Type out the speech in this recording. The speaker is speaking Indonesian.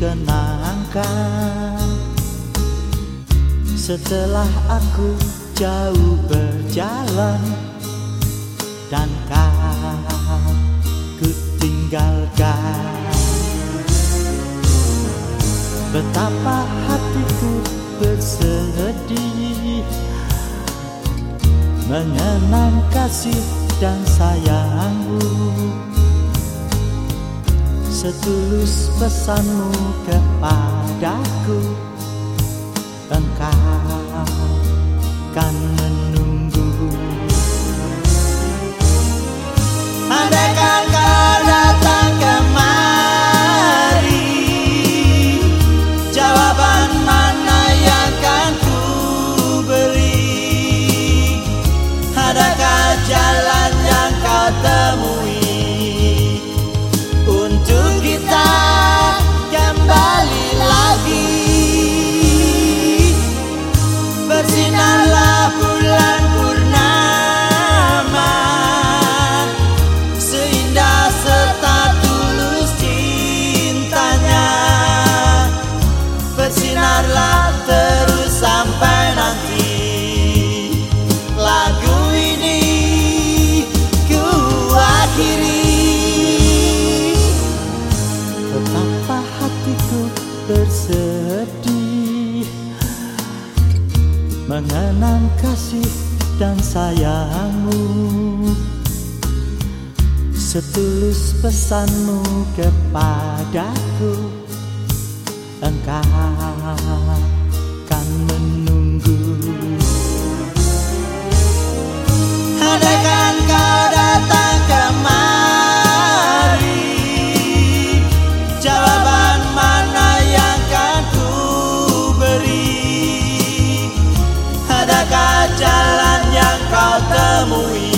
kenangkan Setelah aku jauh berjalan Dan kau tinggalkan. Betapa hatiku bersedih Mengenang kasih dan sayangmu. Setulus pesanmu kepadaku. Engkau kan menunggu bersinar Mengenang kasih dan sayangmu. Setulus pesanmu kepadaku Engkau kan menunggu tá muito.